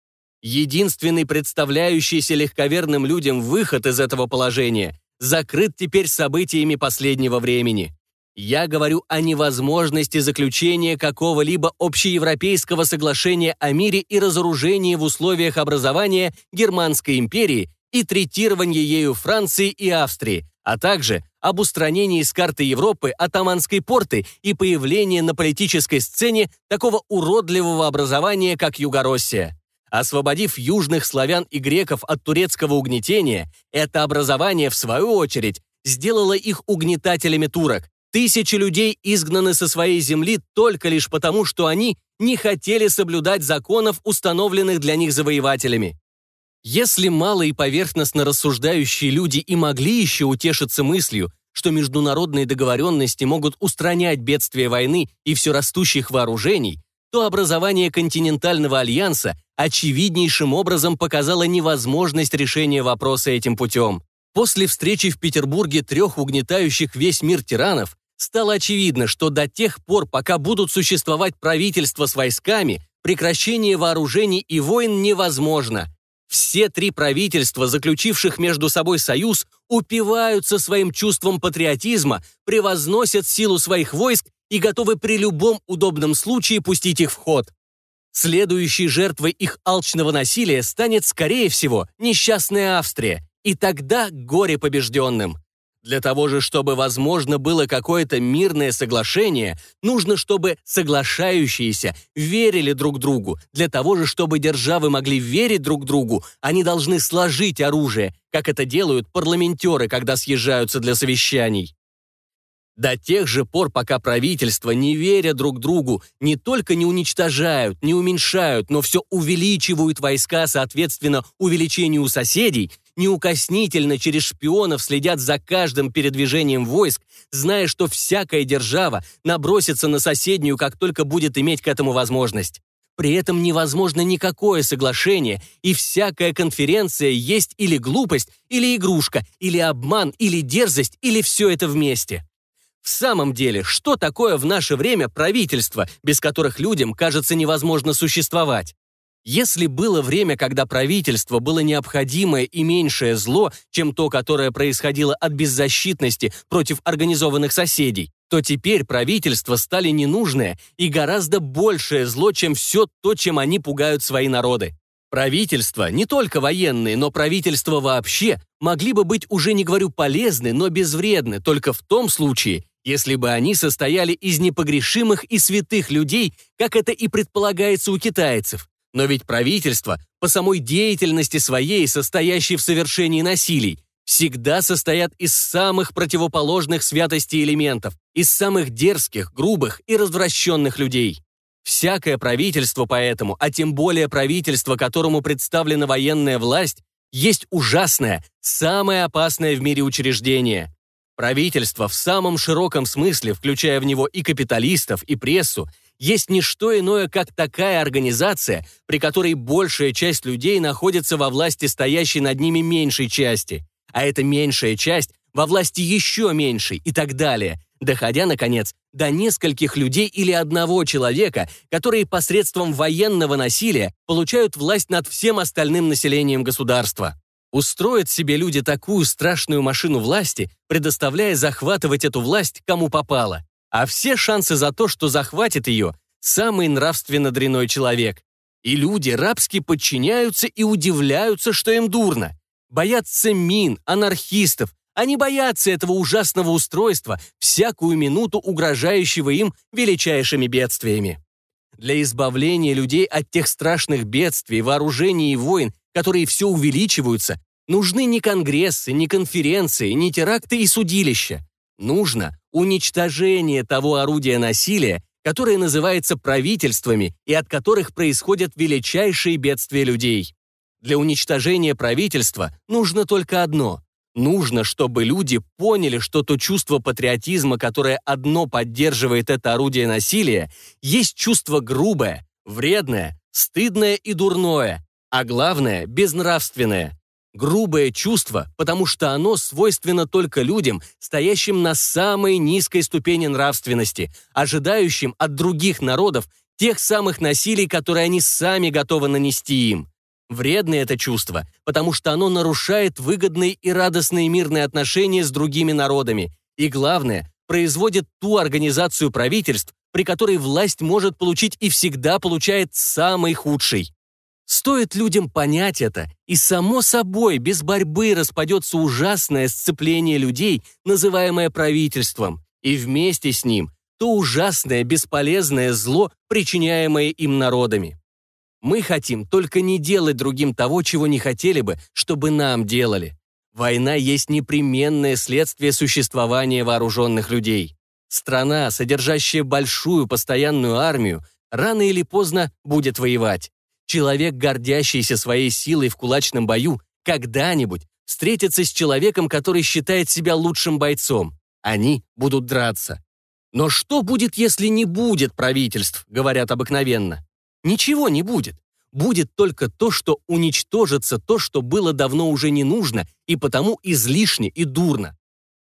Единственный представляющийся легковерным людям выход из этого положения закрыт теперь событиями последнего времени. Я говорю о невозможности заключения какого-либо общеевропейского соглашения о мире и разоружении в условиях образования Германской империи и третирования ею Франции и Австрии, а также об устранении с карты Европы атаманской порты и появлении на политической сцене такого уродливого образования, как Югороссия. Освободив южных славян и греков от турецкого угнетения, это образование, в свою очередь, сделало их угнетателями турок. Тысячи людей изгнаны со своей земли только лишь потому, что они не хотели соблюдать законов, установленных для них завоевателями. Если мало и поверхностно рассуждающие люди и могли еще утешиться мыслью, что международные договоренности могут устранять бедствия войны и все растущих вооружений, то образование континентального альянса очевиднейшим образом показало невозможность решения вопроса этим путем. После встречи в Петербурге трех угнетающих весь мир тиранов стало очевидно, что до тех пор, пока будут существовать правительства с войсками, прекращение вооружений и войн невозможно. Все три правительства, заключивших между собой союз, упиваются своим чувством патриотизма, превозносят силу своих войск и готовы при любом удобном случае пустить их в ход. Следующей жертвой их алчного насилия станет, скорее всего, несчастная Австрия, и тогда горе побежденным. Для того же, чтобы возможно было какое-то мирное соглашение, нужно, чтобы соглашающиеся верили друг другу. Для того же, чтобы державы могли верить друг другу, они должны сложить оружие, как это делают парламентеры, когда съезжаются для совещаний. До тех же пор, пока правительства, не веря друг другу, не только не уничтожают, не уменьшают, но все увеличивают войска соответственно увеличению соседей, неукоснительно через шпионов следят за каждым передвижением войск, зная, что всякая держава набросится на соседнюю, как только будет иметь к этому возможность. При этом невозможно никакое соглашение, и всякая конференция есть или глупость, или игрушка, или обман, или дерзость, или все это вместе. В самом деле, что такое в наше время правительство, без которых людям кажется невозможно существовать? Если было время, когда правительство было необходимое и меньшее зло, чем то, которое происходило от беззащитности против организованных соседей, то теперь правительства стали ненужное и гораздо большее зло, чем все то, чем они пугают свои народы. Правительства, не только военные, но правительства вообще, могли бы быть уже, не говорю полезны, но безвредны только в том случае, если бы они состояли из непогрешимых и святых людей, как это и предполагается у китайцев. Но ведь правительство, по самой деятельности своей, состоящей в совершении насилий, всегда состоят из самых противоположных святости элементов, из самых дерзких, грубых и развращенных людей. Всякое правительство поэтому, а тем более правительство, которому представлена военная власть, есть ужасное, самое опасное в мире учреждение. Правительство в самом широком смысле, включая в него и капиталистов, и прессу, есть не что иное, как такая организация, при которой большая часть людей находится во власти стоящей над ними меньшей части, а эта меньшая часть во власти еще меньшей и так далее, доходя, наконец, до нескольких людей или одного человека, которые посредством военного насилия получают власть над всем остальным населением государства. Устроят себе люди такую страшную машину власти, предоставляя захватывать эту власть кому попало. А все шансы за то, что захватит ее, самый нравственно дряной человек. И люди рабски подчиняются и удивляются, что им дурно. Боятся мин, анархистов. Они боятся этого ужасного устройства, всякую минуту угрожающего им величайшими бедствиями. Для избавления людей от тех страшных бедствий, вооружений и войн, которые все увеличиваются, нужны не конгрессы, не конференции, не теракты и судилища. Нужно уничтожение того орудия насилия, которое называется правительствами и от которых происходят величайшие бедствия людей. Для уничтожения правительства нужно только одно. Нужно, чтобы люди поняли, что то чувство патриотизма, которое одно поддерживает это орудие насилия, есть чувство грубое, вредное, стыдное и дурное, а главное – безнравственное. Грубое чувство, потому что оно свойственно только людям, стоящим на самой низкой ступени нравственности, ожидающим от других народов тех самых насилий, которые они сами готовы нанести им. Вредное это чувство, потому что оно нарушает выгодные и радостные мирные отношения с другими народами, и, главное, производит ту организацию правительств, при которой власть может получить и всегда получает самый худший. Стоит людям понять это, и само собой без борьбы распадется ужасное сцепление людей, называемое правительством, и вместе с ним то ужасное бесполезное зло, причиняемое им народами. Мы хотим только не делать другим того, чего не хотели бы, чтобы нам делали. Война есть непременное следствие существования вооруженных людей. Страна, содержащая большую постоянную армию, рано или поздно будет воевать. Человек, гордящийся своей силой в кулачном бою, когда-нибудь встретится с человеком, который считает себя лучшим бойцом. Они будут драться. Но что будет, если не будет правительств, говорят обыкновенно? Ничего не будет. Будет только то, что уничтожится то, что было давно уже не нужно и потому излишне и дурно.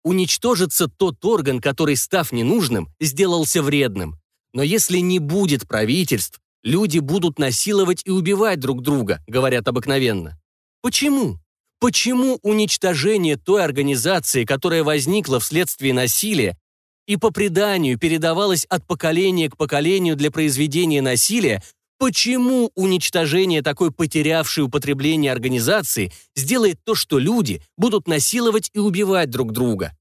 Уничтожится тот орган, который, став ненужным, сделался вредным. Но если не будет правительств, Люди будут насиловать и убивать друг друга, говорят обыкновенно. Почему? Почему уничтожение той организации, которая возникла вследствие насилия и по преданию передавалась от поколения к поколению для произведения насилия, почему уничтожение такой потерявшей употребление организации сделает то, что люди будут насиловать и убивать друг друга?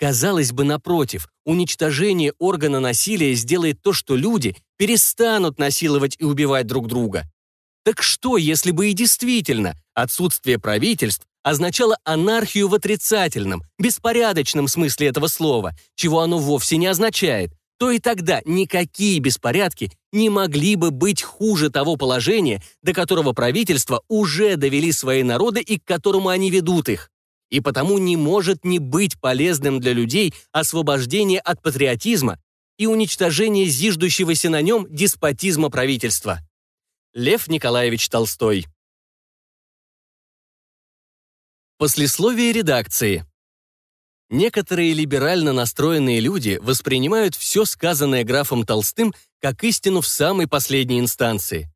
Казалось бы, напротив, уничтожение органа насилия сделает то, что люди перестанут насиловать и убивать друг друга. Так что, если бы и действительно отсутствие правительств означало анархию в отрицательном, беспорядочном смысле этого слова, чего оно вовсе не означает, то и тогда никакие беспорядки не могли бы быть хуже того положения, до которого правительства уже довели свои народы и к которому они ведут их. И потому не может не быть полезным для людей освобождение от патриотизма и уничтожение зиждущегося на нем деспотизма правительства. Лев Николаевич Толстой Послесловие редакции Некоторые либерально настроенные люди воспринимают все сказанное графом Толстым как истину в самой последней инстанции.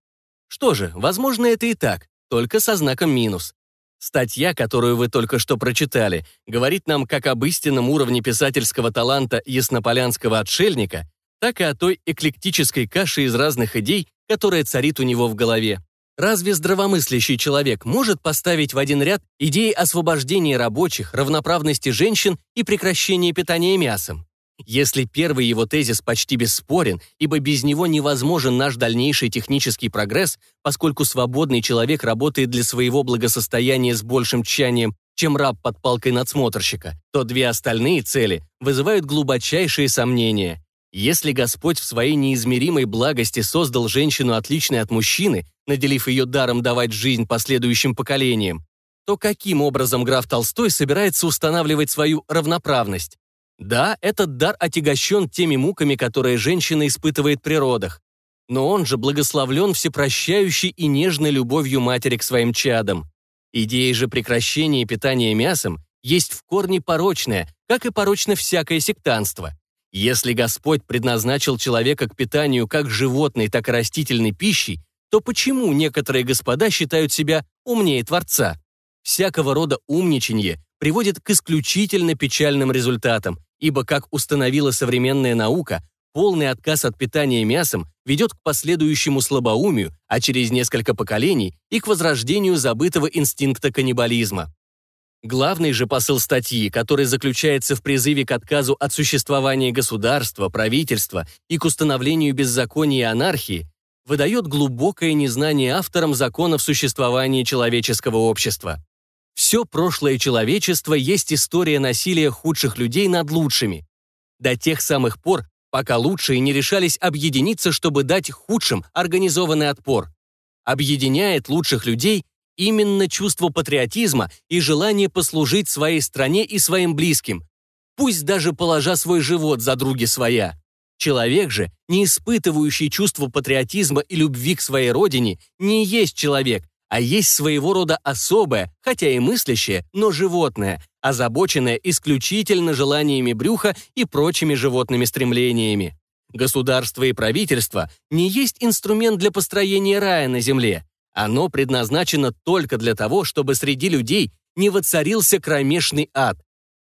Что же, возможно, это и так, только со знаком минус. Статья, которую вы только что прочитали, говорит нам как об истинном уровне писательского таланта яснополянского отшельника, так и о той эклектической каше из разных идей, которая царит у него в голове. Разве здравомыслящий человек может поставить в один ряд идеи освобождения рабочих, равноправности женщин и прекращения питания мясом? Если первый его тезис почти бесспорен, ибо без него невозможен наш дальнейший технический прогресс, поскольку свободный человек работает для своего благосостояния с большим тщанием, чем раб под палкой надсмотрщика, то две остальные цели вызывают глубочайшие сомнения. Если Господь в своей неизмеримой благости создал женщину отличной от мужчины, наделив ее даром давать жизнь последующим поколениям, то каким образом граф Толстой собирается устанавливать свою равноправность? Да, этот дар отягощен теми муками, которые женщина испытывает при родах. Но он же благословлен всепрощающей и нежной любовью матери к своим чадам. Идея же прекращения питания мясом есть в корне порочная, как и порочно всякое сектанство. Если Господь предназначил человека к питанию как животной, так и растительной пищей, то почему некоторые господа считают себя умнее Творца? Всякого рода умничанье приводит к исключительно печальным результатам, ибо, как установила современная наука, полный отказ от питания мясом ведет к последующему слабоумию, а через несколько поколений и к возрождению забытого инстинкта каннибализма. Главный же посыл статьи, который заключается в призыве к отказу от существования государства, правительства и к установлению беззакония и анархии, выдает глубокое незнание авторам законов существования человеческого общества. Все прошлое человечество есть история насилия худших людей над лучшими. До тех самых пор, пока лучшие не решались объединиться, чтобы дать худшим организованный отпор. Объединяет лучших людей именно чувство патриотизма и желание послужить своей стране и своим близким, пусть даже положа свой живот за други своя. Человек же, не испытывающий чувство патриотизма и любви к своей родине, не есть человек, а есть своего рода особое, хотя и мыслящее, но животное, озабоченное исключительно желаниями брюха и прочими животными стремлениями. Государство и правительство не есть инструмент для построения рая на земле. Оно предназначено только для того, чтобы среди людей не воцарился кромешный ад.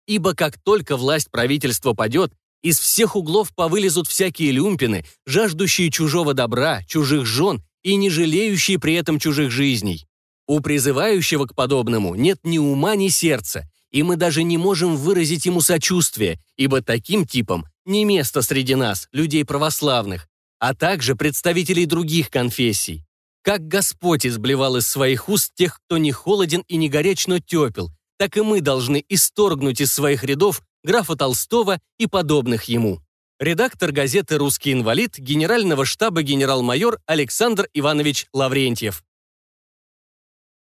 Ибо как только власть правительства падет, из всех углов повылезут всякие люмпины, жаждущие чужого добра, чужих жен и не жалеющие при этом чужих жизней. У призывающего к подобному нет ни ума, ни сердца, и мы даже не можем выразить ему сочувствие, ибо таким типом не место среди нас, людей православных, а также представителей других конфессий. Как Господь изблевал из своих уст тех, кто не холоден и не горяч, но тепел, так и мы должны исторгнуть из своих рядов графа Толстого и подобных ему. Редактор газеты «Русский инвалид» генерального штаба генерал-майор Александр Иванович Лаврентьев.